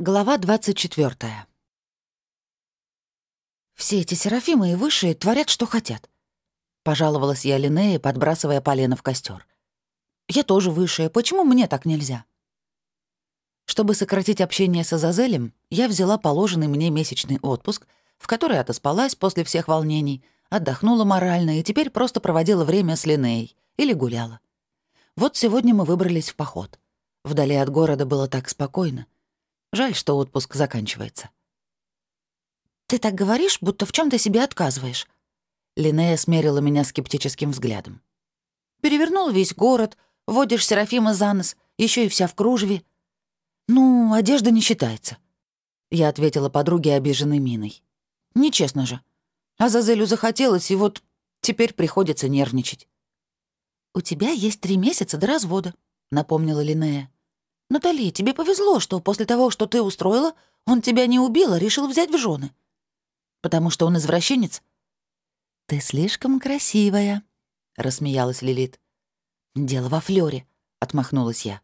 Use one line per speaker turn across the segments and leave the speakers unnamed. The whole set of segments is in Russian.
Глава 24. «Все эти серафимы и высшие творят, что хотят», — пожаловалась я Линнее, подбрасывая полено в костер. «Я тоже высшая, почему мне так нельзя?» Чтобы сократить общение с Азазелем, я взяла положенный мне месячный отпуск, в который отоспалась после всех волнений, отдохнула морально и теперь просто проводила время с Линнеей или гуляла. Вот сегодня мы выбрались в поход. Вдали от города было так спокойно — Жаль, что отпуск заканчивается. «Ты так говоришь, будто в чем то себе отказываешь». Линнея смерила меня скептическим взглядом. «Перевернул весь город, водишь Серафима за нос, еще и вся в кружеве. Ну, одежда не считается». Я ответила подруге обиженной миной. «Нечестно же. Азазелю захотелось, и вот теперь приходится нервничать». «У тебя есть три месяца до развода», — напомнила Линнея. «Натали, тебе повезло, что после того, что ты устроила, он тебя не убил, а решил взять в жены. Потому что он извращенец?» «Ты слишком красивая», — рассмеялась Лилит. «Дело во флёре», — отмахнулась я.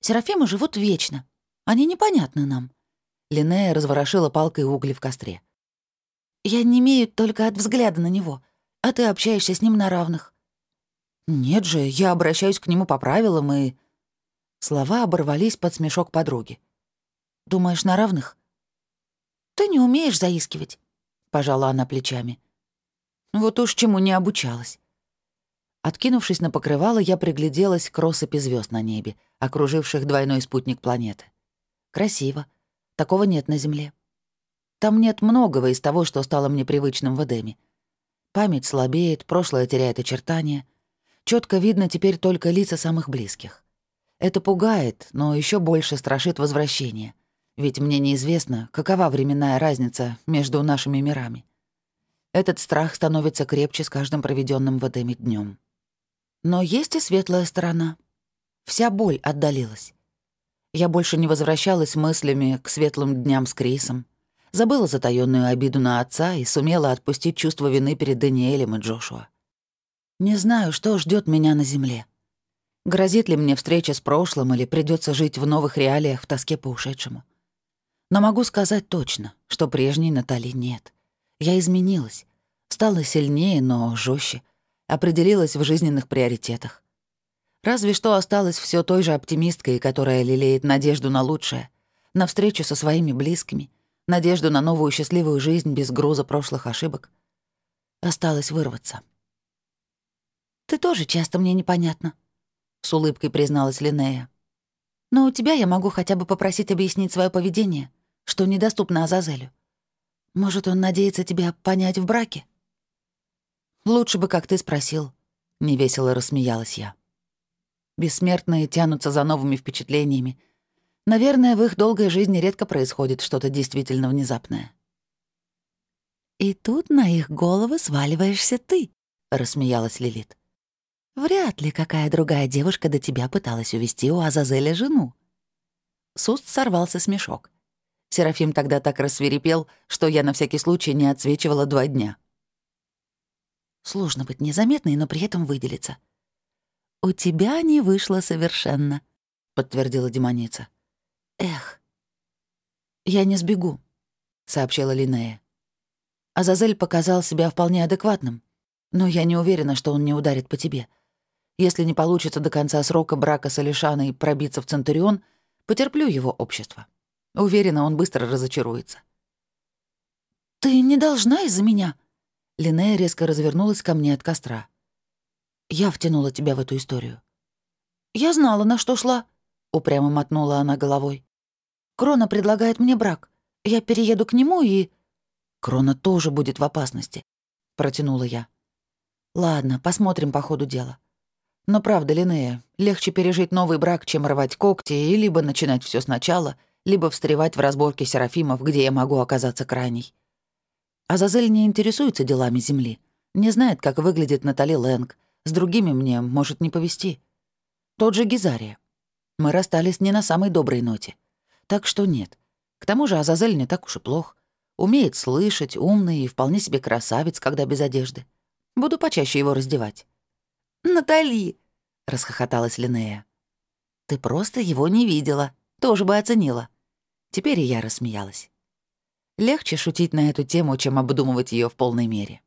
«Серафимы живут вечно. Они непонятны нам». Линнея разворошила палкой угли в костре. «Я не имею только от взгляда на него, а ты общаешься с ним на равных». «Нет же, я обращаюсь к нему по правилам и...» Слова оборвались под смешок подруги. «Думаешь, на равных?» «Ты не умеешь заискивать», — пожала она плечами. «Вот уж чему не обучалась». Откинувшись на покрывало, я пригляделась к россыпи звезд на небе, окруживших двойной спутник планеты. Красиво. Такого нет на Земле. Там нет многого из того, что стало мне привычным в Эдеме. Память слабеет, прошлое теряет очертания. Четко видно теперь только лица самых близких. Это пугает, но еще больше страшит возвращение. Ведь мне неизвестно, какова временная разница между нашими мирами. Этот страх становится крепче с каждым проведенным в Эдеме днем. Но есть и светлая сторона. Вся боль отдалилась. Я больше не возвращалась мыслями к светлым дням с Крисом, забыла затаённую обиду на отца и сумела отпустить чувство вины перед Даниэлем и Джошуа. Не знаю, что ждет меня на земле. Грозит ли мне встреча с прошлым или придется жить в новых реалиях в тоске по ушедшему? Но могу сказать точно, что прежней Натали нет. Я изменилась. Стала сильнее, но жестче. Определилась в жизненных приоритетах. Разве что осталась все той же оптимисткой, которая лелеет надежду на лучшее, на встречу со своими близкими, надежду на новую счастливую жизнь без груза прошлых ошибок. Осталось вырваться. «Ты тоже часто мне непонятна», — с улыбкой призналась Линнея. «Но у тебя я могу хотя бы попросить объяснить свое поведение, что недоступно Азазелю. Может, он надеется тебя понять в браке?» «Лучше бы, как ты спросил», — невесело рассмеялась я. Бессмертные тянутся за новыми впечатлениями. Наверное, в их долгой жизни редко происходит что-то действительно внезапное. «И тут на их головы сваливаешься ты», — рассмеялась Лилит. Вряд ли какая другая девушка до тебя пыталась увести у Азазеля жену. С уст сорвался смешок. Серафим тогда так рассверепел, что я на всякий случай не отсвечивала два дня. Сложно быть незаметной, но при этом выделиться. «У тебя не вышло совершенно», — подтвердила демоница. «Эх». «Я не сбегу», — сообщила Линнея. Азазель показал себя вполне адекватным, но я не уверена, что он не ударит по тебе. Если не получится до конца срока брака с Алишаной пробиться в Центурион, потерплю его общество. Уверена, он быстро разочаруется. «Ты не должна из-за меня!» Линнея резко развернулась ко мне от костра. «Я втянула тебя в эту историю». «Я знала, на что шла», — упрямо мотнула она головой. «Крона предлагает мне брак. Я перееду к нему и...» «Крона тоже будет в опасности», — протянула я. «Ладно, посмотрим по ходу дела. Но правда, Линнея, легче пережить новый брак, чем рвать когти и либо начинать все сначала, либо встревать в разборке серафимов, где я могу оказаться крайней. Азазель не интересуется делами Земли, не знает, как выглядит Натали Лэнг, с другими мне может не повести. Тот же Гизария. Мы расстались не на самой доброй ноте. Так что нет. К тому же Азазель не так уж и плох. Умеет слышать, умный и вполне себе красавец, когда без одежды. Буду почаще его раздевать. «Натали!» — расхохоталась Линнея. «Ты просто его не видела. Тоже бы оценила. Теперь и я рассмеялась. Легче шутить на эту тему, чем обдумывать ее в полной мере.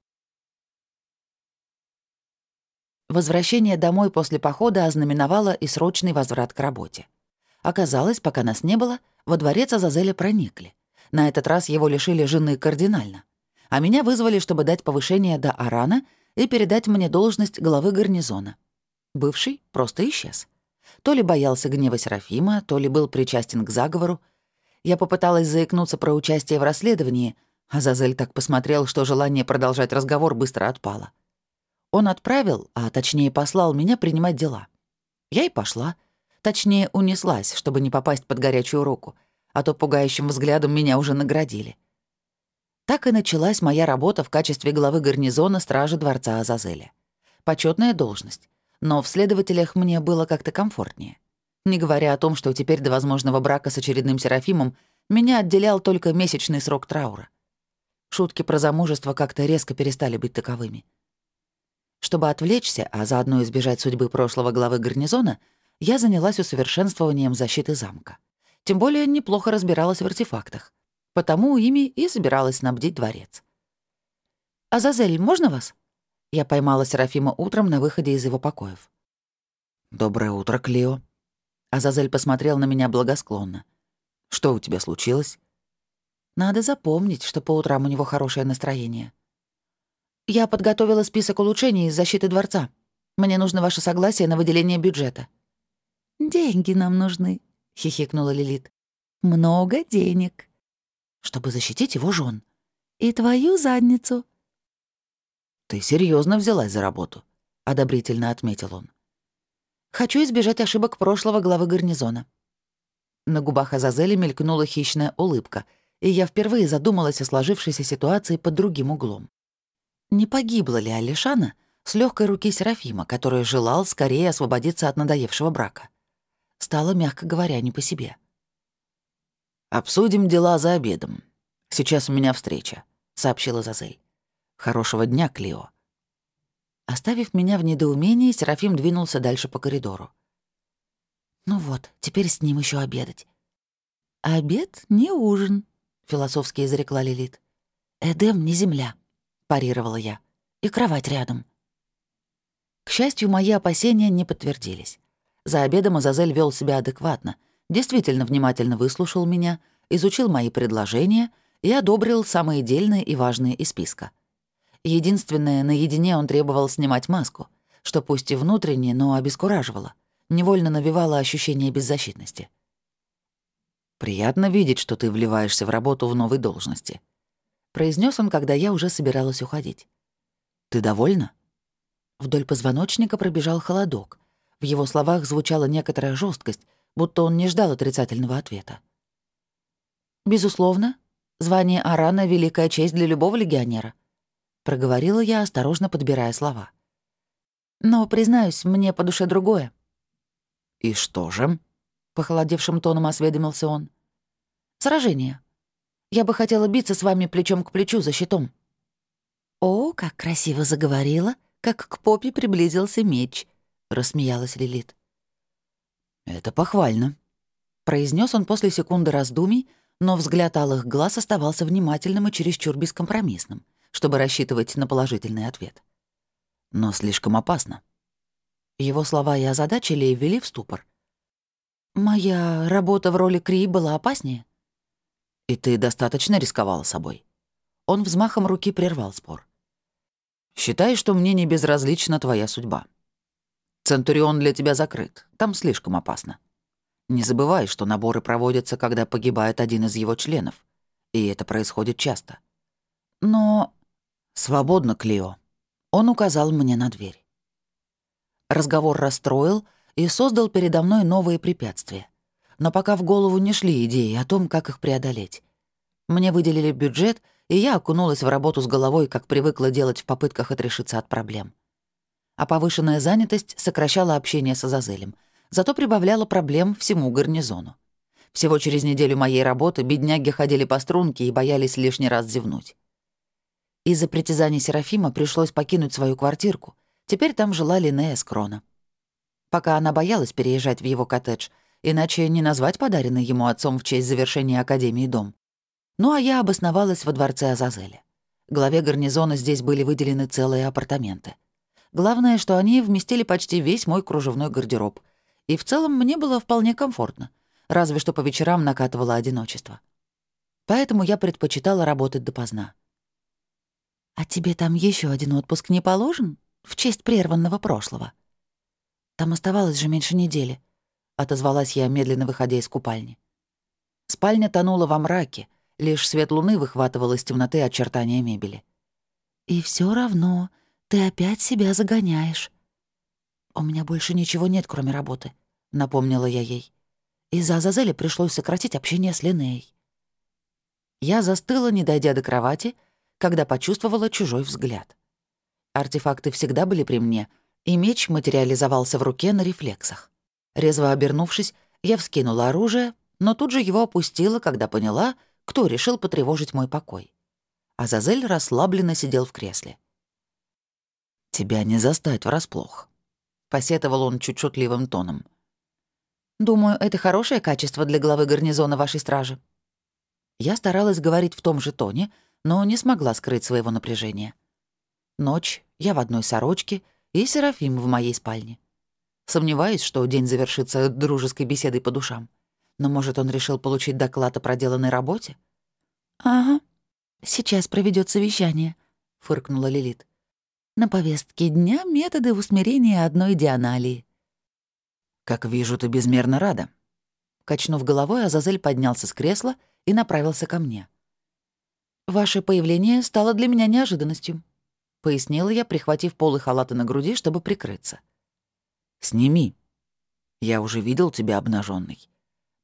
Возвращение домой после похода ознаменовало и срочный возврат к работе. Оказалось, пока нас не было, во дворец Азазеля проникли. На этот раз его лишили жены кардинально. А меня вызвали, чтобы дать повышение до Арана и передать мне должность главы гарнизона. Бывший просто исчез. То ли боялся гнева Серафима, то ли был причастен к заговору, я попыталась заикнуться про участие в расследовании, а Зазель так посмотрел, что желание продолжать разговор быстро отпало. Он отправил, а точнее послал меня принимать дела. Я и пошла. Точнее, унеслась, чтобы не попасть под горячую руку, а то пугающим взглядом меня уже наградили. Так и началась моя работа в качестве главы гарнизона стражи дворца Азазеля. Почетная должность, но в следователях мне было как-то комфортнее. Не говоря о том, что теперь до возможного брака с очередным Серафимом меня отделял только месячный срок траура. Шутки про замужество как-то резко перестали быть таковыми. Чтобы отвлечься, а заодно избежать судьбы прошлого главы гарнизона, я занялась усовершенствованием защиты замка. Тем более неплохо разбиралась в артефактах. Потому ими и собиралась снабдить дворец. «Азазель, можно вас?» Я поймала Серафима утром на выходе из его покоев. «Доброе утро, Клео», Азазель посмотрел на меня благосклонно. «Что у тебя случилось?» «Надо запомнить, что по утрам у него хорошее настроение». «Я подготовила список улучшений из защиты дворца. Мне нужно ваше согласие на выделение бюджета». «Деньги нам нужны», — хихикнула Лилит. «Много денег». «Чтобы защитить его жен. «И твою задницу».
«Ты серьезно взялась за работу», — одобрительно отметил он.
Хочу избежать ошибок прошлого главы гарнизона». На губах Азазели мелькнула хищная улыбка, и я впервые задумалась о сложившейся ситуации под другим углом. Не погибла ли Алишана с легкой руки Серафима, который желал скорее освободиться от надоевшего брака? Стало, мягко говоря, не по себе.
«Обсудим дела за обедом. Сейчас у меня встреча», — сообщила Зазель. «Хорошего дня, Клио».
Оставив меня в недоумении, Серафим двинулся дальше по коридору. «Ну вот, теперь с ним еще обедать». «Обед не ужин», — философски изрекла Лилит. «Эдем не земля», — парировала я. «И кровать рядом». К счастью, мои опасения не подтвердились. За обедом Азазель вел себя адекватно, действительно внимательно выслушал меня, изучил мои предложения и одобрил самые дельные и важные из списка — Единственное, наедине он требовал снимать маску, что пусть и внутренне, но обескураживало, невольно навевало ощущение беззащитности.
«Приятно видеть, что ты вливаешься в работу в новой должности», — произнес он, когда я уже собиралась уходить. «Ты довольна?»
Вдоль позвоночника пробежал холодок. В его словах звучала некоторая жесткость, будто он не ждал отрицательного ответа. «Безусловно. Звание Арана — великая честь для любого легионера», — проговорила я, осторожно подбирая слова. «Но, признаюсь, мне по душе другое».
«И что же?» — похолодевшим тоном осведомился он.
«Сражение. Я бы хотела биться с вами плечом к плечу за щитом». «О, как красиво заговорила, как к попе приблизился меч», — рассмеялась Лилит.
«Это похвально», — произнес он после секунды раздумий, но взгляд алых глаз оставался внимательным и чересчур бескомпромиссным чтобы рассчитывать на положительный ответ. Но слишком опасно.
Его слова и озадачили и ввели в ступор. «Моя работа в роли Кри была опаснее?»
«И ты достаточно рисковала собой». Он взмахом руки прервал спор. «Считай, что мне не безразлична твоя судьба. Центурион для тебя закрыт, там слишком опасно. Не забывай, что наборы проводятся, когда погибает один из его членов, и это происходит часто. Но «Свободно, Клио». Он указал мне на дверь. Разговор расстроил и создал передо мной новые препятствия. Но пока в голову не шли идеи о том, как их преодолеть. Мне выделили бюджет, и я окунулась в работу с головой, как привыкла делать в попытках отрешиться от проблем. А повышенная занятость сокращала общение с Азазелем, зато прибавляла проблем всему гарнизону. Всего через неделю моей работы бедняги ходили по струнке и боялись лишний раз зевнуть. Из-за притязаний Серафима пришлось покинуть свою квартирку. Теперь там жила Линнея Скрона. Пока она боялась переезжать в его коттедж,
иначе не назвать подаренный ему отцом в честь завершения Академии дом. Ну а я обосновалась во дворце Азазеля. Главе гарнизона здесь были выделены целые апартаменты. Главное, что они вместили почти весь мой кружевной гардероб. И в целом мне было вполне комфортно, разве что по вечерам накатывало одиночество. Поэтому я предпочитала работать допоздна. «А тебе там еще один отпуск не положен? В честь прерванного прошлого?» «Там оставалось же меньше недели», — отозвалась я, медленно выходя из купальни. Спальня тонула во мраке, лишь свет луны выхватывал из темноты очертания мебели. «И все равно ты опять себя загоняешь». «У меня больше ничего нет, кроме работы», — напомнила я ей. Из-за Азазеля пришлось сократить общение с Линеей. Я застыла, не дойдя до кровати, когда почувствовала чужой взгляд. Артефакты всегда были при мне, и меч материализовался в руке на рефлексах. Резво обернувшись, я вскинула оружие, но тут же его опустила, когда поняла, кто решил потревожить мой покой. Азазель расслабленно сидел в кресле. «Тебя не застать врасплох», — посетовал он чуть шутливым тоном. «Думаю, это хорошее качество для главы гарнизона вашей стражи». Я старалась говорить в том же тоне, но не смогла скрыть своего напряжения. Ночь, я в одной сорочке и Серафим в моей спальне. Сомневаюсь, что день завершится дружеской беседой по душам. Но, может, он решил получить доклад о проделанной работе? «Ага, сейчас проведет совещание», — фыркнула Лилит. На повестке дня методы усмирения одной дианалии.
«Как вижу, ты безмерно рада».
Качнув головой, Азазель поднялся с кресла и направился ко мне. «Ваше появление стало для меня неожиданностью», — пояснила я, прихватив полы халата на груди, чтобы прикрыться.
«Сними. Я уже видел тебя обнаженной,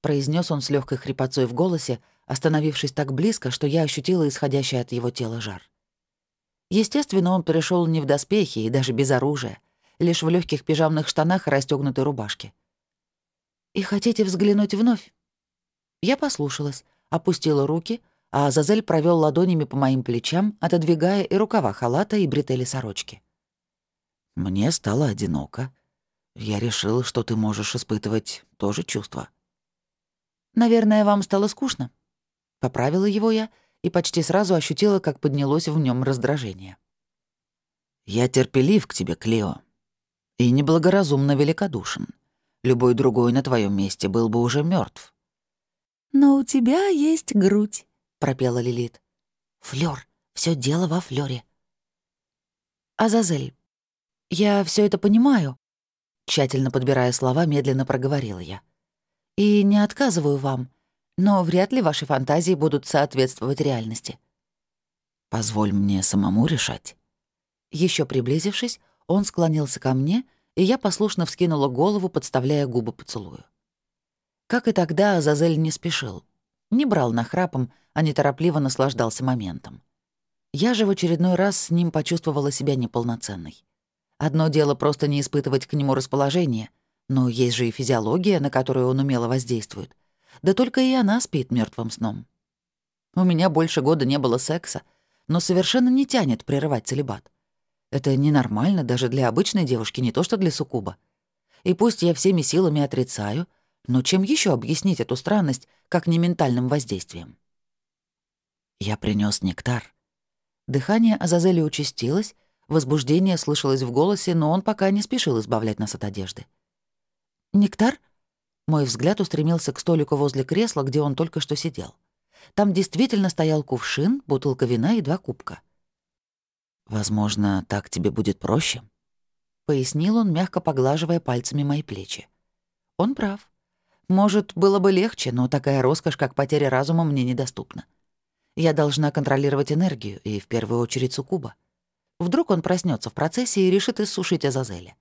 произнес он с легкой хрипотцой в голосе, остановившись так близко, что я ощутила исходящий от его тела жар. Естественно, он перешел не в доспехи и даже без оружия, лишь в легких пижамных штанах и расстёгнутой рубашке. «И хотите взглянуть вновь?» Я послушалась, опустила руки, а Азазель провел ладонями по моим плечам, отодвигая и рукава халата, и бретели сорочки.
«Мне стало одиноко. Я решил, что ты можешь испытывать то же чувство».
«Наверное, вам стало скучно?» Поправила его я и почти сразу ощутила, как поднялось в нем раздражение.
«Я терпелив к тебе, Клео, и неблагоразумно великодушен. Любой другой на твоем месте был бы уже мертв.
«Но у тебя есть грудь», — пропела Лилит.
Флёр, все дело во флёре.
«Азазель, я все это понимаю», — тщательно подбирая слова, медленно проговорила я. «И не отказываю вам, но вряд ли ваши фантазии будут соответствовать реальности».
«Позволь мне самому решать».
Еще приблизившись, он склонился ко мне, и я послушно вскинула голову, подставляя губы поцелую. Как и тогда, Азазель не спешил. Не брал нахрапом, а неторопливо наслаждался моментом. Я же в очередной раз с ним почувствовала себя неполноценной. Одно дело просто не испытывать к нему расположение, но есть же и физиология, на которую он умело воздействует — да только и она спит мертвым сном. У меня больше года не было секса, но совершенно не тянет прерывать целебат. Это ненормально даже для обычной девушки, не то что для суккуба. И пусть я всеми силами отрицаю, но чем еще объяснить эту странность, как не ментальным воздействием?
Я принес нектар.
Дыхание Азазели участилось, возбуждение слышалось в голосе, но он пока не спешил избавлять нас от одежды. «Нектар?» Мой взгляд устремился к столику возле кресла, где он только что сидел. Там действительно стоял кувшин, бутылка вина и два кубка.
«Возможно, так тебе будет проще», —
пояснил он, мягко поглаживая пальцами мои плечи. Он прав. Может, было бы легче, но такая роскошь, как потеря разума, мне недоступна. Я должна контролировать энергию, и в первую очередь суккуба. Вдруг он проснется в процессе и решит иссушить Азазеля.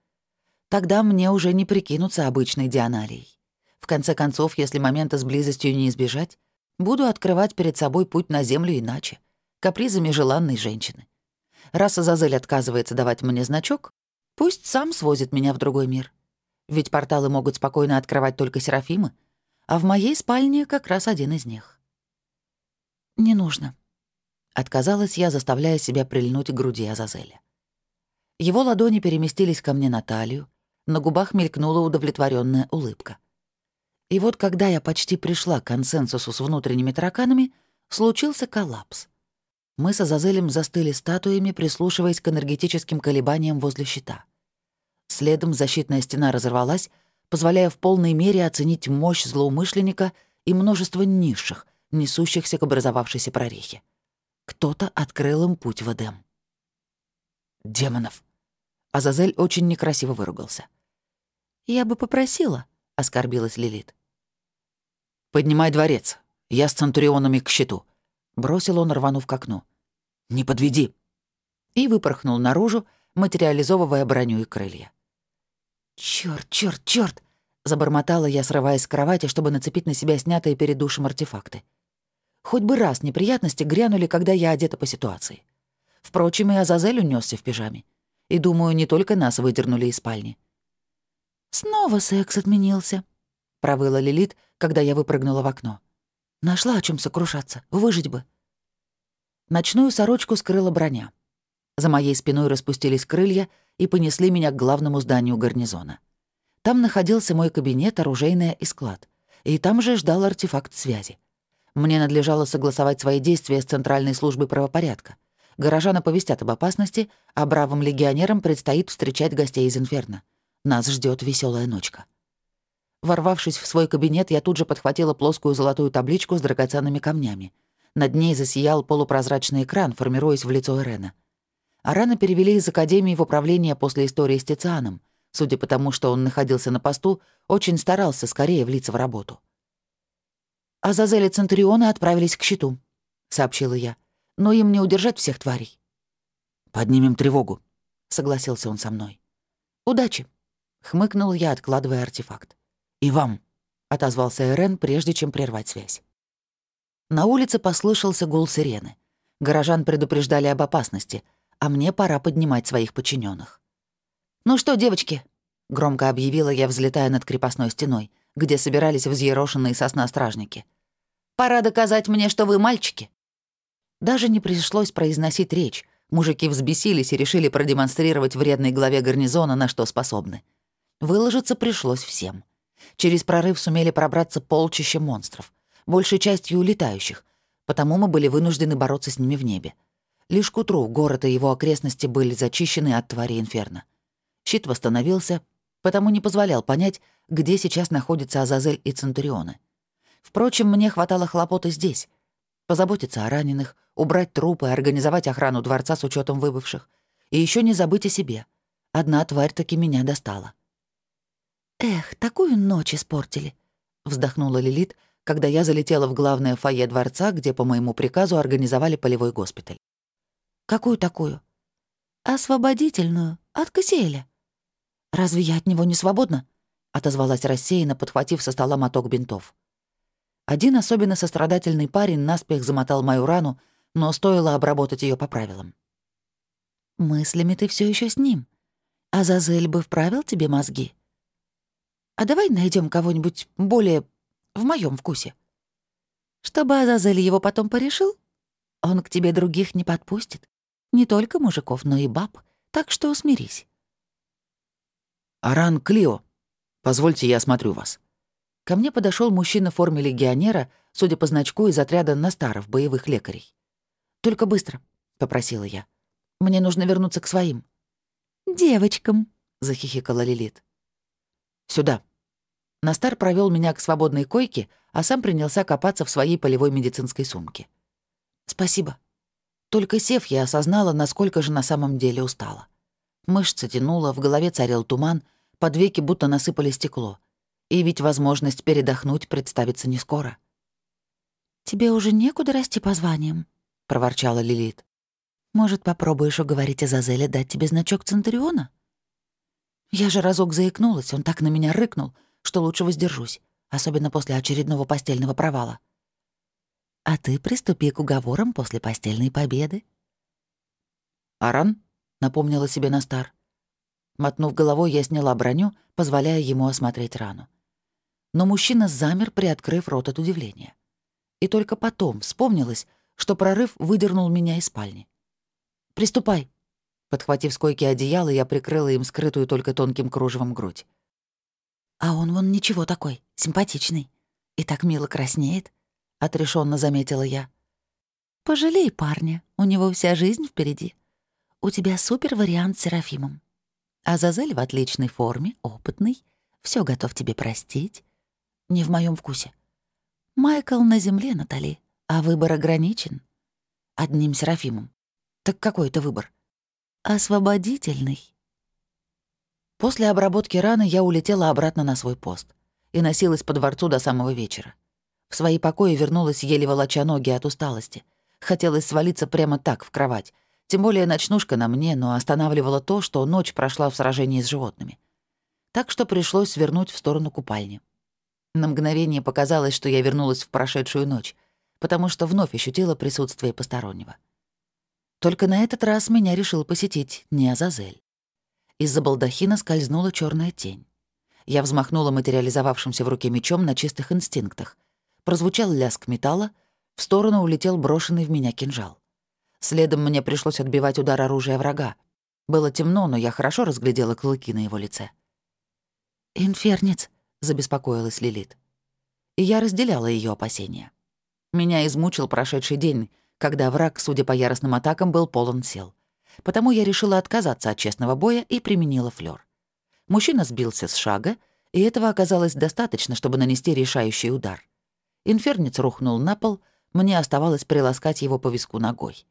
Тогда мне уже не прикинуться обычной Дианалией. В конце концов, если момента с близостью не избежать, буду открывать перед собой путь на землю иначе, капризами желанной женщины. Раз Азазель отказывается давать мне значок, пусть сам свозит меня в другой мир. Ведь порталы могут спокойно открывать только Серафимы, а в моей спальне как раз один из них. «Не нужно», — отказалась я, заставляя себя прильнуть к груди Азазеля. Его ладони переместились ко мне на талию, на губах мелькнула удовлетворенная улыбка — И вот когда я почти пришла к консенсусу с внутренними тараканами, случился коллапс. Мы с Азазелем застыли статуями, прислушиваясь к энергетическим колебаниям возле щита. Следом защитная стена разорвалась, позволяя в полной мере оценить мощь злоумышленника и множество низших, несущихся к образовавшейся прорехе. Кто-то открыл им путь в Эдем. «Демонов!» Азазель очень некрасиво выругался. «Я бы попросила», — оскорбилась Лилит. «Поднимай дворец. Я с центурионами к щиту», — бросил он, рванув к окну. «Не подведи!» И выпорхнул наружу, материализовывая броню и крылья. «Чёрт, чёрт, чёрт!» — забормотала я, срываясь с кровати, чтобы нацепить на себя снятые перед душем артефакты. Хоть бы раз неприятности грянули, когда я одета по ситуации. Впрочем, и Азазель унесся в пижаме. И, думаю, не только нас выдернули из спальни. «Снова секс отменился», — провыла Лилит, когда я выпрыгнула в окно. «Нашла о чем сокрушаться. Выжить бы». Ночную сорочку скрыла броня. За моей спиной распустились крылья — и понесли меня к главному зданию гарнизона. Там находился мой кабинет, оружейная и склад. И там же ждал артефакт связи. Мне надлежало согласовать свои действия с Центральной службой правопорядка. Горожан оповестят об опасности, а бравым легионерам предстоит встречать гостей из Инферно. Нас ждет веселая ночка. Ворвавшись в свой кабинет, я тут же подхватила плоскую золотую табличку с драгоценными камнями. Над ней засиял полупрозрачный экран, формируясь в лицо Эрена. Арана перевели из Академии в управление после истории с Тицианом. Судя по тому, что он находился на посту, очень старался скорее влиться в работу. «Азазель и Центуриона отправились к щиту», — сообщила я. «Но им не удержать всех тварей». «Поднимем тревогу», — согласился он со мной. «Удачи», — хмыкнул я, откладывая артефакт. «И вам», — отозвался Эрен, прежде чем прервать связь. На улице послышался гул сирены. Горожан предупреждали об опасности — а мне пора поднимать своих подчиненных. «Ну что, девочки?» — громко объявила я, взлетая над крепостной стеной, где собирались взъерошенные сосна стражники. «Пора доказать мне, что вы мальчики». Даже не пришлось произносить речь. Мужики взбесились и решили продемонстрировать вредной главе гарнизона, на что способны. Выложиться пришлось всем. Через прорыв сумели пробраться полчища монстров, большей частью улетающих, потому мы были вынуждены бороться с ними в небе. Лишь к утру город и его окрестности были зачищены от твари инферно. Щит восстановился, потому не позволял понять, где сейчас находятся Азазель и Центурионы. Впрочем, мне хватало хлопот и здесь. Позаботиться о раненых, убрать трупы, организовать охрану дворца с учетом выбывших. И еще не забыть о себе. Одна тварь таки меня достала. «Эх, такую ночь испортили», — вздохнула Лилит, когда я залетела в главное фойе дворца, где по моему приказу организовали полевой госпиталь. «Какую такую?» «Освободительную, от Кассиэля». «Разве я от него не свободна?» — отозвалась рассеянно, подхватив со стола моток бинтов. Один особенно сострадательный парень наспех замотал мою рану, но стоило обработать ее по правилам. «Мыслями ты все еще с ним. Азазель бы вправил тебе мозги. А давай найдем кого-нибудь более в моем вкусе. Чтобы Азазель его потом порешил, он к тебе других не подпустит. Не только мужиков, но и баб, так что смирись.
«Аран Клио, позвольте я осмотрю вас».
Ко мне подошел мужчина в форме легионера, судя по значку из отряда Настаров, боевых лекарей. «Только быстро», — попросила я. «Мне нужно вернуться к своим». «Девочкам», — захихикала Лилит. «Сюда». Настар провел меня к свободной койке, а сам принялся копаться в своей полевой медицинской сумке. «Спасибо», только сев, я осознала, насколько же на самом деле устала. Мышцы тянуло, в голове царил туман, под веки будто насыпали стекло. И ведь возможность передохнуть представится не скоро. «Тебе уже некуда расти по званиям», — проворчала Лилит. «Может, попробуешь уговорить Азазеля дать тебе значок Центуриона?» Я же разок заикнулась, он так на меня рыкнул, что лучше воздержусь, особенно после очередного постельного провала. А ты приступи к уговорам после постельной победы.
«Аран?» — напомнила себе Настар. Мотнув головой, я сняла броню, позволяя ему осмотреть рану. Но мужчина замер, приоткрыв рот от удивления. И только потом вспомнилось, что прорыв выдернул меня из спальни. «Приступай!» Подхватив с койки одеяло, я прикрыла им скрытую только тонким кружевом грудь.
А он вон ничего такой, симпатичный. И так мило краснеет, — отрешенно заметила я. Пожалей парня, у него вся жизнь впереди. У тебя супер вариант с Серафимом. Азазель в отличной форме, опытный, все готов тебе простить. Не в моем вкусе. Майкл на земле, Натали, а выбор ограничен. Одним Серафимом. Так какой это выбор? Освободительный. После обработки раны я улетела обратно на свой пост и носилась по дворцу до самого вечера. В свои покои вернулась еле волоча ноги от усталости. Хотелось свалиться прямо так, в кровать. Тем более ночнушка на мне, но останавливало то, что ночь прошла в сражении с животными. Так что пришлось свернуть в сторону купальни. На мгновение показалось, что я вернулась в прошедшую ночь, потому что вновь ощутила присутствие постороннего. Только на этот раз меня решил посетить не Азазель. Из-за балдахина скользнула черная тень. Я взмахнула материализовавшимся в руке мечом на чистых инстинктах. Прозвучал лязг металла, в сторону улетел брошенный в меня кинжал. Следом мне пришлось отбивать удар оружия врага. Было темно, но я хорошо разглядела клыки на его лице. «Инфернец», — забеспокоилась Лилит. И я разделяла ее опасения. Меня измучил прошедший день, когда враг, судя по яростным атакам, был полон сил. Потому я решила отказаться от честного боя и применила флёр. Мужчина сбился с шага, и этого оказалось достаточно, чтобы нанести решающий удар. Инфернец рухнул на пол, мне оставалось приласкать его по виску ногой.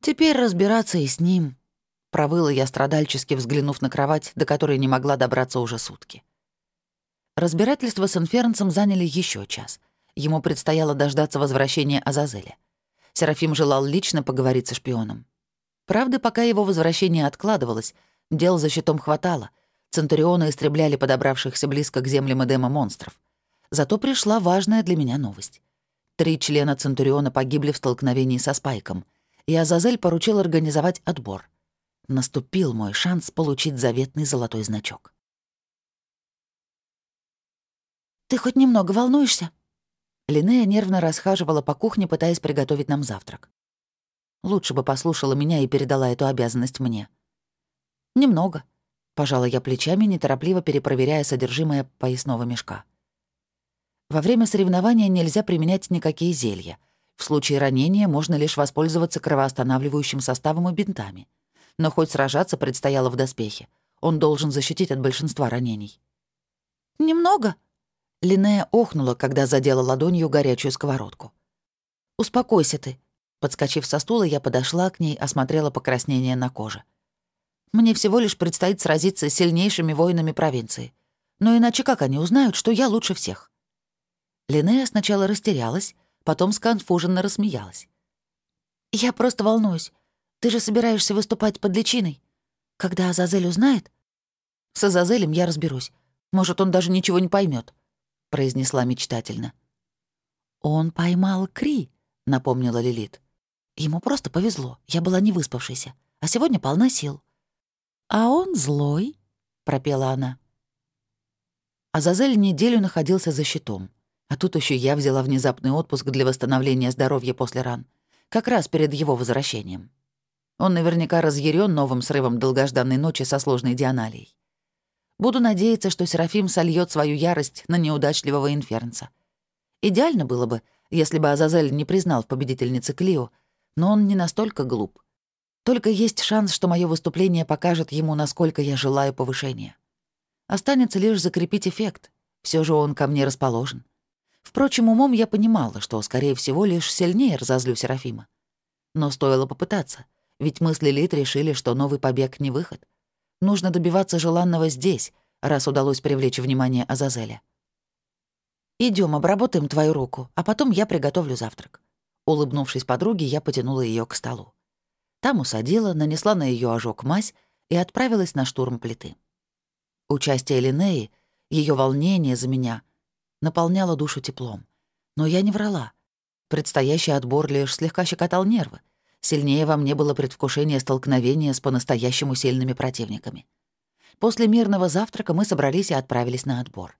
«Теперь разбираться и с ним», — провыла я страдальчески, взглянув на кровать, до которой не могла добраться уже сутки. Разбирательства с инфернцем заняли еще час. Ему предстояло дождаться возвращения Азазеля. Серафим желал лично поговорить со шпионом. Правда, пока его возвращение откладывалось, дел за щитом хватало. Центурионы истребляли подобравшихся близко к землям Эдема монстров. Зато пришла важная для меня новость. Три члена Центуриона погибли в столкновении со Спайком, и Азазель поручил организовать отбор. Наступил мой шанс получить заветный золотой значок. «Ты хоть немного волнуешься?» Линея нервно расхаживала по кухне, пытаясь приготовить нам завтрак. Лучше бы послушала меня и передала эту обязанность мне. «Немного», — пожала я плечами, неторопливо перепроверяя содержимое поясного мешка. Во время соревнования нельзя применять никакие зелья. В случае ранения можно лишь воспользоваться кровоостанавливающим составом и бинтами. Но хоть сражаться предстояло в доспехе, он должен защитить от большинства ранений. «Немного?» Линнея охнула, когда задела ладонью горячую сковородку. «Успокойся ты», Подскочив со стула, я подошла к ней, осмотрела покраснение на коже. Мне всего лишь предстоит сразиться с сильнейшими воинами провинции. Но иначе как они узнают, что я лучше всех? Линея сначала растерялась, потом сконфуженно рассмеялась. «Я просто волнуюсь. Ты же собираешься выступать под личиной. Когда Азазель узнает...» «С Азазелем я разберусь. Может, он даже ничего не поймет, произнесла мечтательно. «Он поймал Кри», — напомнила Лилит. Ему просто повезло, я была не выспавшейся, а сегодня полна сил. «А он злой», — пропела она. Азазель неделю находился за щитом, а тут еще я взяла внезапный отпуск для восстановления здоровья после ран, как раз перед его возвращением. Он наверняка разъярен новым срывом долгожданной ночи со сложной дианалией. Буду надеяться, что Серафим сольет свою ярость на неудачливого инфернца. Идеально было бы, если бы Азазель не признал в победительнице Клио, но он не настолько глуп. Только есть шанс, что мое выступление покажет ему, насколько я желаю повышения. Останется лишь закрепить эффект. Все же он ко мне расположен. Впрочем, умом я понимала, что, скорее всего, лишь сильнее разозлю Серафима. Но стоило попытаться, ведь мы с Лилит решили, что новый побег — не выход. Нужно добиваться желанного здесь, раз удалось привлечь внимание Азазеля. Идем, обработаем твою руку, а потом я приготовлю завтрак. Улыбнувшись подруге, я потянула ее к столу. Там усадила, нанесла на ее ожог мазь и отправилась на штурм плиты. Участие Линеи, ее волнение за меня, наполняло душу теплом. Но я не врала. Предстоящий отбор лишь слегка щекотал нервы. Сильнее во мне было предвкушение столкновения с по-настоящему сильными противниками. После мирного завтрака мы собрались и отправились на отбор.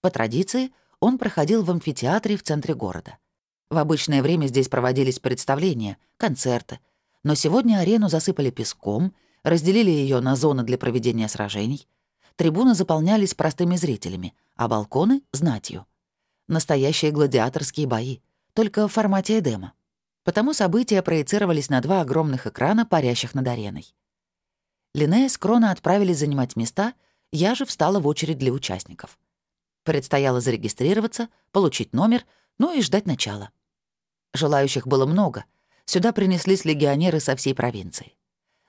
По традиции, он проходил в амфитеатре в центре города — в обычное время здесь проводились представления, концерты. Но сегодня арену засыпали песком, разделили ее на зоны для проведения сражений. Трибуны заполнялись простыми зрителями, а балконы — знатью. Настоящие гладиаторские бои, только в формате Эдема. Потому события проецировались на два огромных экрана, парящих над ареной. Линнея с Крона отправились занимать места, я же встала в очередь для участников. Предстояло зарегистрироваться, получить номер, ну и ждать начала. Желающих было много. Сюда принеслись легионеры со всей провинции.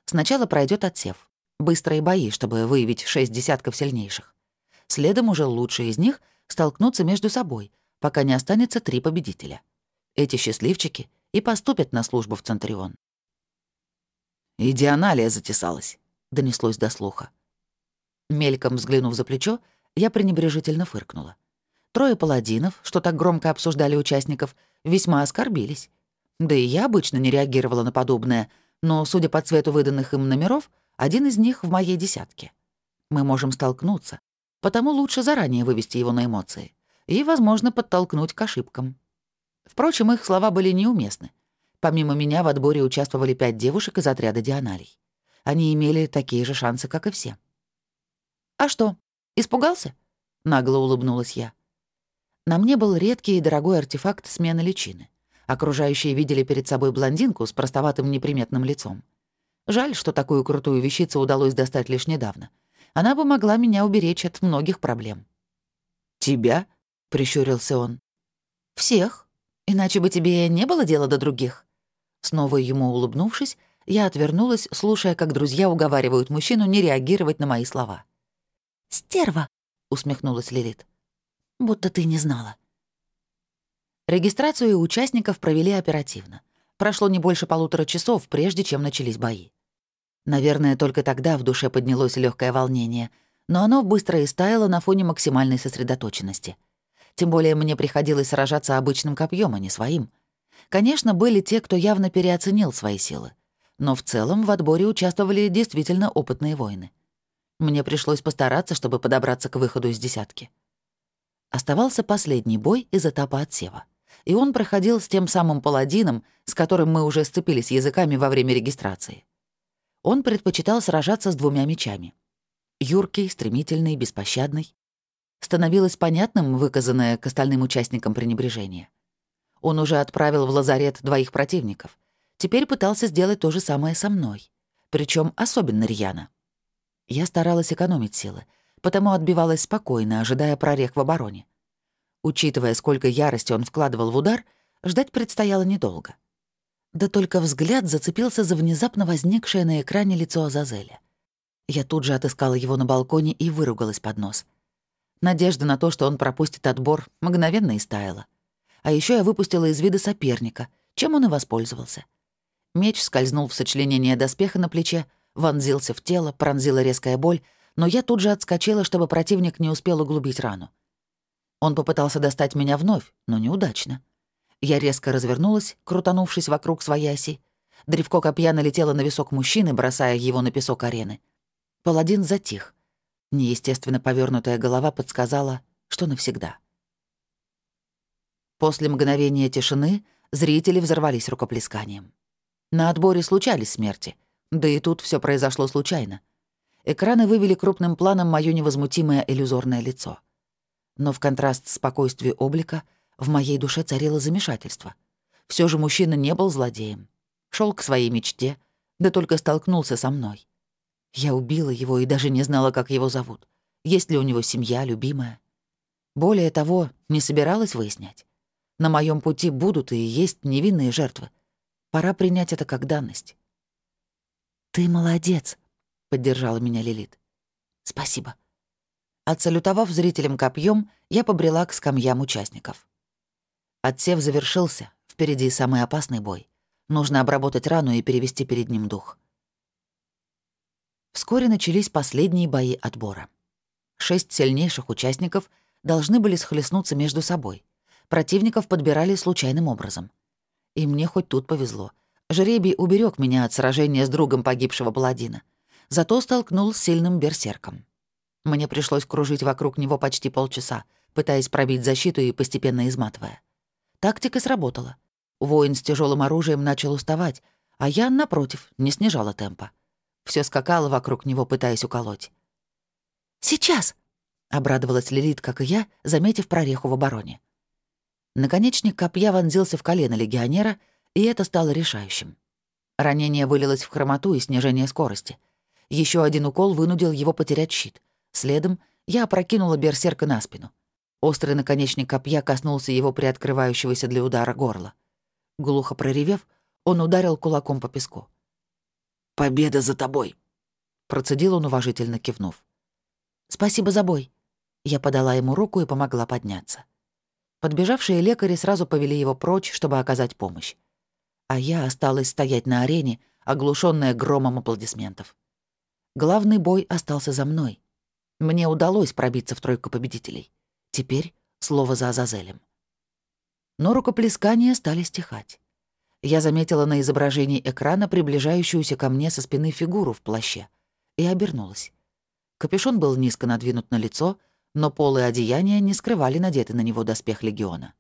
Сначала пройдет отсев. Быстрые бои, чтобы выявить шесть десятков сильнейших. Следом уже лучшие из них столкнутся между собой, пока не останется три победителя. Эти счастливчики и поступят на службу в Центурион.
«И Дианалия затесалась», — донеслось до слуха.
Мельком взглянув за плечо, я пренебрежительно фыркнула. Трое паладинов, что так громко обсуждали участников, весьма оскорбились. Да и я обычно не реагировала на подобное, но, судя по цвету выданных им номеров, один из них в моей десятке. Мы можем столкнуться, потому лучше заранее вывести его на эмоции и, возможно, подтолкнуть к ошибкам. Впрочем, их слова были неуместны. Помимо меня в отборе участвовали пять девушек из отряда Дианалей. Они имели такие же шансы, как и все. «А что, испугался?» — нагло улыбнулась я. На мне был редкий и дорогой артефакт смены личины. Окружающие видели перед собой блондинку с простоватым неприметным лицом. Жаль, что такую крутую вещицу удалось достать лишь недавно. Она бы могла меня уберечь от многих проблем.
«Тебя?» — прищурился он.
«Всех. Иначе бы тебе не было дела до других». Снова ему улыбнувшись, я отвернулась, слушая, как друзья уговаривают мужчину не реагировать на мои слова. «Стерва!» — усмехнулась Лилит. «Будто ты не знала». Регистрацию участников провели оперативно. Прошло не больше полутора часов, прежде чем начались бои. Наверное, только тогда в душе поднялось легкое волнение, но оно быстро истаяло на фоне максимальной сосредоточенности. Тем более мне приходилось сражаться обычным копьем, а не своим. Конечно, были те, кто явно переоценил свои силы. Но в целом в отборе участвовали действительно опытные воины. Мне пришлось постараться, чтобы подобраться к выходу из десятки. Оставался последний бой из этапа отсева. И он проходил с тем самым паладином, с которым мы уже сцепились языками во время регистрации. Он предпочитал сражаться с двумя мечами. Юркий, стремительный, беспощадный. Становилось понятным выказанное к остальным участникам пренебрежение. Он уже отправил в лазарет двоих противников. Теперь пытался сделать то же самое со мной. причем особенно рьяно. Я старалась экономить силы, потому отбивалась спокойно, ожидая прорех в обороне. Учитывая, сколько ярости он вкладывал в удар, ждать предстояло недолго. Да только взгляд зацепился за внезапно возникшее на экране лицо Азазеля. Я тут же отыскала его на балконе и выругалась под нос. Надежда на то, что он пропустит отбор, мгновенно истаяла. А еще я выпустила из вида соперника, чем он и воспользовался. Меч скользнул в сочленение доспеха на плече, вонзился в тело, пронзила резкая боль, но я тут же отскочила, чтобы противник не успел углубить рану. Он попытался достать меня вновь, но неудачно. Я резко развернулась, крутанувшись вокруг своей оси. Древко копья налетело на висок мужчины, бросая его на песок арены. Паладин затих. Неестественно повернутая голова подсказала, что навсегда. После мгновения тишины зрители взорвались рукоплесканием. На отборе случались смерти, да и тут все произошло случайно. Экраны вывели крупным планом моё невозмутимое иллюзорное лицо. Но в контраст спокойствию облика — в моей душе царило замешательство. Все же мужчина не был злодеем. шел к своей мечте, да только столкнулся со мной. Я убила его и даже не знала, как его зовут. Есть ли у него семья, любимая. Более того, не собиралась выяснять. На моем пути будут и есть невинные жертвы. Пора принять это как данность. «Ты молодец», — поддержала меня Лилит. «Спасибо». Отсалютовав зрителям копьем, я побрела к скамьям участников. Отсев завершился, впереди самый опасный бой. Нужно обработать рану и перевести перед ним дух. Вскоре начались последние бои отбора. Шесть сильнейших участников должны были схлестнуться между собой. Противников подбирали случайным образом. И мне хоть тут повезло. Жребий уберег меня от сражения с другом погибшего паладина. Зато столкнул с сильным берсерком. Мне пришлось кружить вокруг него почти полчаса, пытаясь пробить защиту и постепенно изматывая. Тактика сработала. Воин с тяжелым оружием начал уставать, а я, напротив, не снижала темпа. Все скакало вокруг него, пытаясь уколоть. «Сейчас!» — обрадовалась Лилит, как и я, заметив прореху в обороне. Наконечник копья вонзился в колено легионера, и это стало решающим. Ранение вылилось в хромоту и снижение скорости. Еще один укол вынудил его потерять щит. Следом я опрокинула берсерка на спину. Острый наконечник копья коснулся его приоткрывающегося для удара горла. Глухо проревев, он ударил кулаком по песку.
«Победа за тобой!»
Процедил он, уважительно кивнув. «Спасибо за бой». Я подала ему руку и помогла подняться. Подбежавшие лекари сразу повели его прочь, чтобы оказать помощь. А я осталась стоять на арене, оглушенная громом аплодисментов. Главный бой остался за мной. Мне удалось пробиться в тройку победителей. Теперь слово за Азазелем. Но рукоплескания стали стихать. Я заметила на изображении экрана приближающуюся ко мне со спины фигуру в плаще и обернулась. Капюшон был низко надвинут на лицо, но полы одеяния не скрывали надетый на него доспех легиона.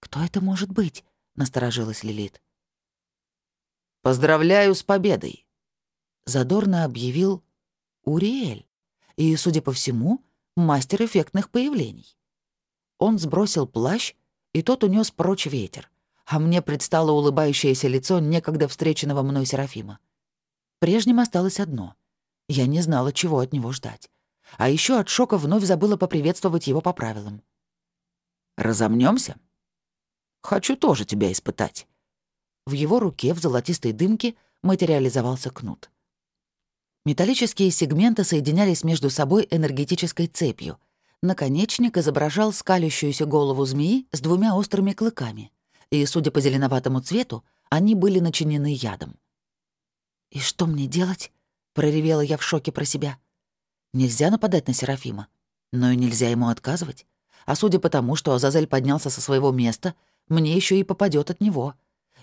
«Кто это может быть?» — насторожилась Лилит.
«Поздравляю с победой!»
Задорно объявил Уриэль. И, судя по всему, мастер эффектных появлений. Он сбросил плащ, и тот унес прочь ветер, а мне предстало улыбающееся лицо некогда встреченного мной Серафима. Прежним осталось одно. Я не знала, чего от него ждать. А еще от шока вновь забыла поприветствовать его по правилам.
Разомнемся? Хочу тоже тебя испытать».
В его руке в золотистой дымке материализовался кнут. Металлические сегменты соединялись между собой энергетической цепью. Наконечник изображал скалящуюся голову змеи с двумя острыми клыками. И, судя по зеленоватому цвету, они были начинены ядом. «И что мне делать?» — проревела я в шоке про себя. Нельзя нападать на Серафима, но и нельзя ему отказывать. А судя по тому, что Азазель поднялся со своего места, мне еще и попадет от него.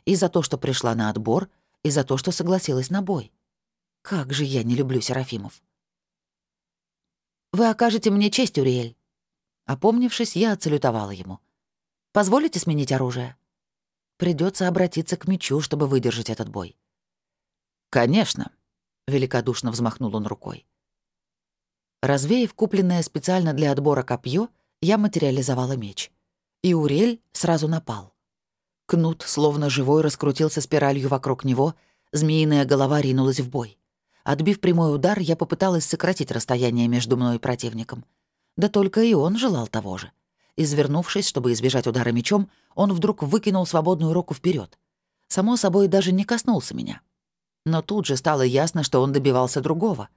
И за то, что пришла на отбор, и за то, что согласилась на бой. Как же я не люблю Серафимов. «Вы окажете мне честь, Уриэль». Опомнившись, я отсалютовала ему. «Позволите сменить оружие?» Придется обратиться к мечу, чтобы выдержать этот бой.
«Конечно», —
великодушно взмахнул он рукой. Развеяв купленное специально для отбора копье, я материализовала меч. И Урель сразу напал. Кнут, словно живой, раскрутился спиралью вокруг него, змеиная голова ринулась в бой. Отбив прямой удар, я попыталась сократить расстояние между мной и противником. Да только и он желал того же. Извернувшись, чтобы избежать удара мечом, он вдруг выкинул свободную руку вперед. Само собой, даже не коснулся меня. Но тут же стало ясно, что он добивался другого.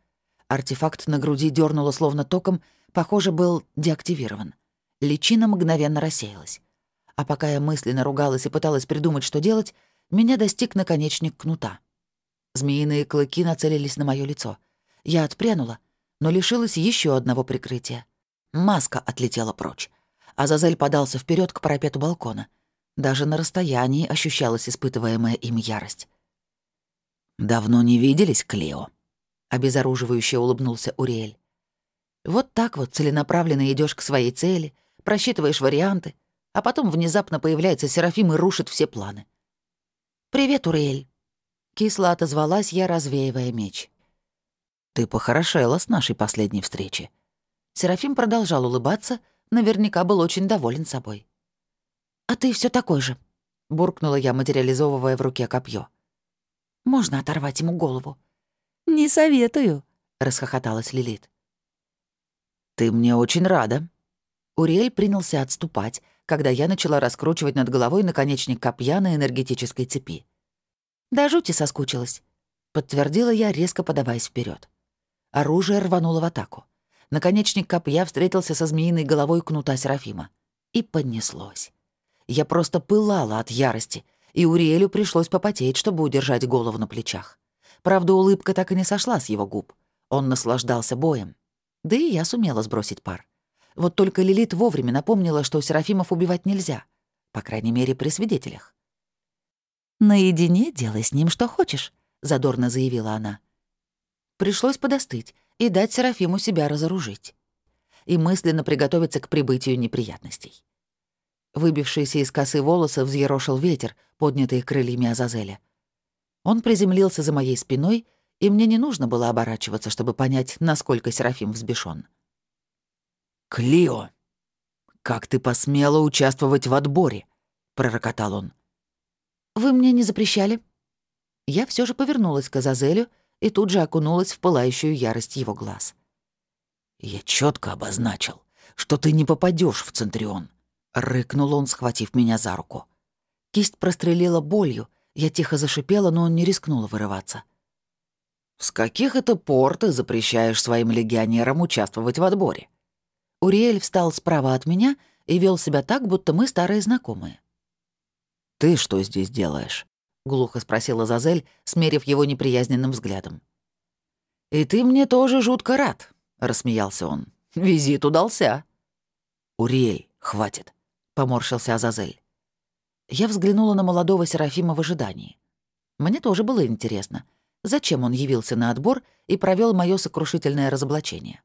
Артефакт на груди дернуло словно током, похоже, был деактивирован. Личина мгновенно рассеялась. А пока я мысленно ругалась и пыталась придумать, что делать, меня достиг наконечник кнута. Змеиные клыки нацелились на мое лицо. Я отпрянула, но лишилась еще одного прикрытия. Маска отлетела прочь. Азазель подался вперед к парапету балкона. Даже на расстоянии ощущалась испытываемая им ярость.
«Давно не виделись, Клео?»
— обезоруживающе улыбнулся Уриэль. «Вот так вот целенаправленно идешь к своей цели, просчитываешь варианты, а потом внезапно появляется Серафим и рушит все планы. «Привет, Уриэль», Кисло отозвалась я, развеивая меч.
«Ты похорошела с нашей последней встречи».
Серафим продолжал улыбаться, наверняка был очень доволен собой. «А ты все такой же», — буркнула я, материализовывая в руке копье. «Можно оторвать ему голову». «Не советую», — расхохоталась Лилит.
«Ты мне очень рада».
Уриэль принялся отступать, когда я начала раскручивать над головой наконечник копья на энергетической цепи. «Да жути соскучилась», — подтвердила я, резко подаваясь вперед. Оружие рвануло в атаку. Наконечник копья встретился со змеиной головой кнута Серафима. И поднеслось. Я просто пылала от ярости, и Уриэлю пришлось попотеть, чтобы удержать голову на плечах. Правда, улыбка так и не сошла с его губ. Он наслаждался боем. Да и я сумела сбросить пар. Вот только Лилит вовремя напомнила, что Серафимов убивать нельзя. По крайней мере, при свидетелях. «Наедине делай с ним что хочешь», — задорно заявила она. Пришлось подостыть и дать Серафиму себя разоружить. И мысленно приготовиться к прибытию неприятностей. Выбившиеся из косы волосы взъерошил ветер, поднятый крыльями Азазеля. Он приземлился за моей спиной и мне не нужно было оборачиваться, чтобы понять, насколько Серафим взбешен.
«Клио, как ты посмела участвовать в отборе?» — пророкотал он.
«Вы мне не запрещали?» Я все же повернулась к Азазелю и тут же окунулась в пылающую ярость его глаз.
«Я четко обозначил, что ты не попадешь в Центрион», — рыкнул он, схватив меня за руку.
Кисть прострелила болью, я тихо зашипела, но он не рискнул вырываться.
«С каких это пор ты запрещаешь своим легионерам участвовать в отборе?»
Уриэль встал справа от меня и вел себя так, будто мы старые знакомые.
«Ты что здесь делаешь?» — глухо спросила Зазель, смерив его неприязненным взглядом. «И ты мне тоже жутко рад», — рассмеялся он. «Визит удался». «Уриэль, хватит», — поморщился Азазель.
Я взглянула на молодого Серафима в ожидании. Мне тоже было интересно, зачем он явился на отбор и провел мое сокрушительное разоблачение.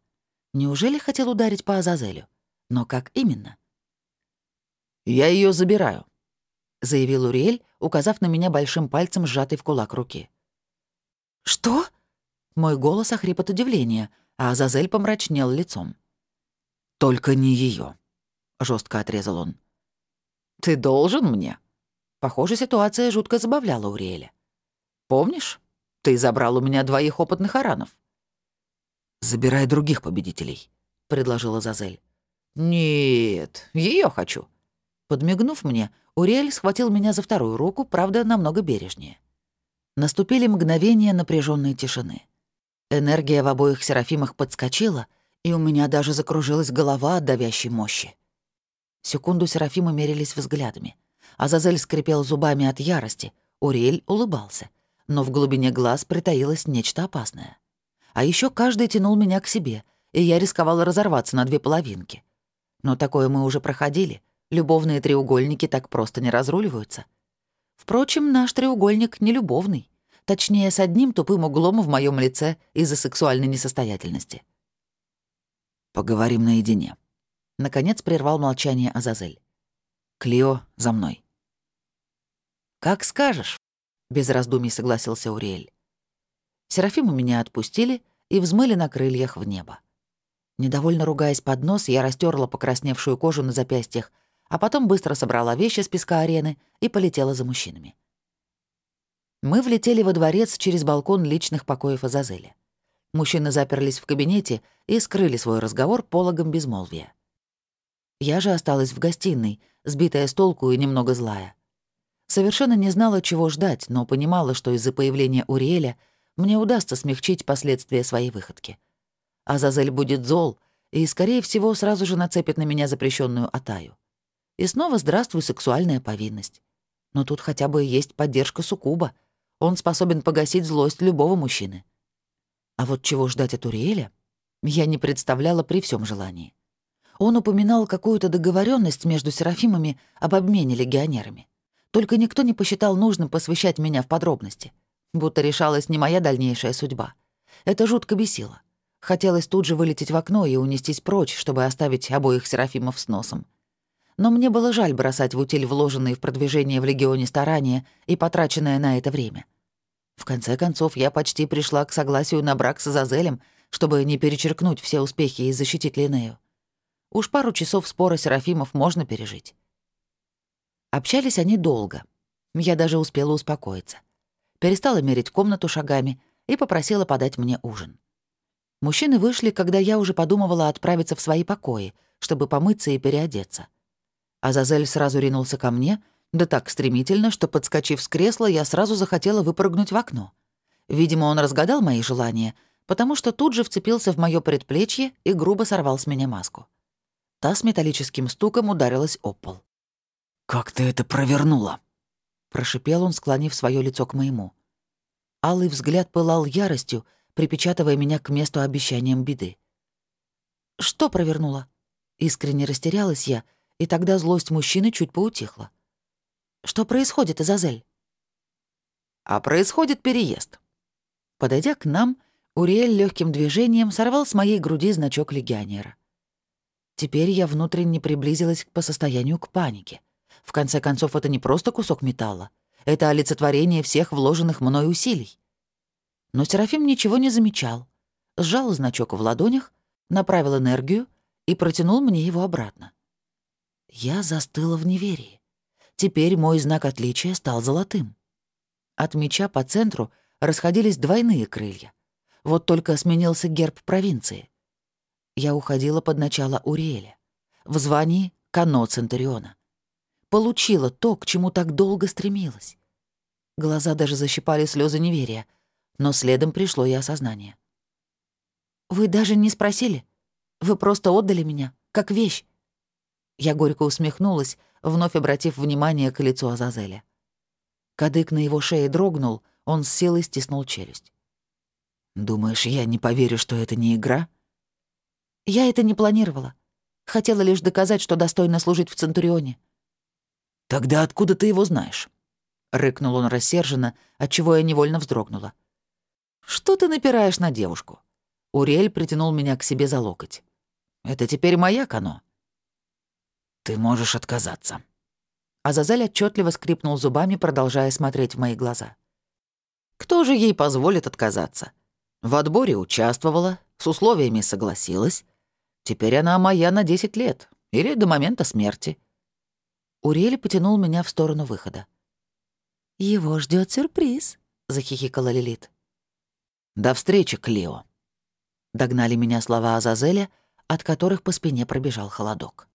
Неужели хотел ударить по Азазелю? Но как именно?
«Я ее забираю», —
заявил Уриэль, указав на меня большим пальцем, сжатый в кулак руки. «Что?» Мой голос охрип от удивления, а Азазель помрачнел лицом.
«Только не ее, жестко отрезал он.
«Ты должен мне?» Похоже, ситуация жутко забавляла Уриэля. «Помнишь, ты забрал у меня двоих опытных аранов?»
«Забирай других победителей», — предложила Зазель.
«Нет, ее хочу». Подмигнув мне, Уриэль схватил меня за вторую руку, правда, намного бережнее. Наступили мгновения напряженной тишины. Энергия в обоих серафимах подскочила, и у меня даже закружилась голова от давящей мощи. Секунду серафимы мерились взглядами. Азазель скрипел зубами от ярости, Уриэль улыбался, но в глубине глаз притаилось нечто опасное. А еще каждый тянул меня к себе, и я рисковала разорваться на две половинки. Но такое мы уже проходили. Любовные треугольники так просто не разруливаются. Впрочем, наш треугольник не любовный. Точнее, с одним тупым углом в моем лице из-за сексуальной несостоятельности.
«Поговорим наедине», — наконец прервал молчание Азазель. «Клио, за мной».
«Как скажешь», — без раздумий согласился Уриэль. Серафиму меня отпустили и взмыли на крыльях в небо. Недовольно ругаясь под нос, я растерла покрасневшую кожу на запястьях, а потом быстро собрала вещи с песка арены и полетела за мужчинами. Мы влетели во дворец через балкон личных покоев Азазеля. Мужчины заперлись в кабинете и скрыли свой разговор пологом безмолвия. Я же осталась в гостиной, сбитая с толку и немного злая. Совершенно не знала, чего ждать, но понимала, что из-за появления Уриэля — мне удастся смягчить последствия своей выходки. Азазель будет зол и, скорее всего, сразу же нацепит на меня запрещенную атаю. И снова здравствуй, сексуальная повинность. Но тут хотя бы есть поддержка Сукуба. Он способен погасить злость любого мужчины. А вот чего ждать от Уриэля, я не представляла при всем желании. Он упоминал какую-то договоренность между Серафимами об обмене легионерами. Только никто не посчитал нужным посвящать меня в подробности будто решалась не моя дальнейшая судьба. Это жутко бесило. Хотелось тут же вылететь в окно и унестись прочь, чтобы оставить обоих Серафимов с носом. Но мне было жаль бросать в утиль вложенные в продвижение в Легионе старания и потраченное на это время. В конце концов, я почти пришла к согласию на брак с Азазелем, чтобы не перечеркнуть все успехи и защитить Линею. Уж пару часов спора Серафимов можно пережить. Общались они долго. Я даже успела успокоиться перестала мерить комнату шагами и попросила подать мне ужин. Мужчины вышли, когда я уже подумывала отправиться в свои покои, чтобы помыться и переодеться. Азазель сразу ринулся ко мне, да так стремительно, что, подскочив с кресла, я сразу захотела выпрыгнуть в окно. Видимо, он разгадал мои желания, потому что тут же вцепился в моё предплечье и грубо сорвал с меня маску. Та с металлическим стуком ударилась об пол.
«Как ты это провернула?»
прошипел он, склонив свое лицо к моему. Алый взгляд пылал яростью, припечатывая меня к месту обещанием беды. «Что провернула?» Искренне растерялась я, и тогда злость мужчины чуть поутихла. «Что происходит, Изазель?»
«А происходит переезд».
Подойдя к нам, Уриэль легким движением сорвал с моей груди значок легионера. Теперь я внутренне приблизилась по состоянию к панике. В конце концов, это не просто кусок металла. Это олицетворение всех вложенных мной усилий. Но Серафим ничего не замечал. Сжал значок в ладонях, направил энергию и протянул мне его обратно. Я застыла в неверии. Теперь мой знак отличия стал золотым. От меча по центру расходились двойные крылья. Вот только сменился герб провинции. Я уходила под начало Уриэля. В звании Кано Центуриона. Получила то, к чему так долго стремилась. Глаза даже защипали слезы неверия, но следом пришло и осознание. «Вы даже не спросили? Вы просто отдали меня, как вещь». Я горько усмехнулась, вновь обратив внимание к лицу Азазеля. Кадык на его шее дрогнул, он с силой стиснул челюсть.
«Думаешь, я не поверю, что это не игра?»
«Я это не планировала. Хотела лишь доказать, что достойна служить в Центурионе».
«Тогда откуда ты его знаешь?» — рыкнул он рассерженно, отчего я невольно вздрогнула. «Что ты напираешь на девушку?» Урель притянул меня к себе за локоть. «Это теперь моя Кано». «Ты можешь отказаться».
Азазель отчетливо скрипнул зубами, продолжая смотреть в мои глаза.
«Кто же ей позволит отказаться? В отборе участвовала, с условиями согласилась. Теперь она моя на 10 лет, или до момента смерти».
Урель потянул меня в сторону выхода. «Его ждет сюрприз», — захихикала Лилит.
«До встречи, Клео».
Догнали меня слова Азазеля, от которых по спине пробежал холодок.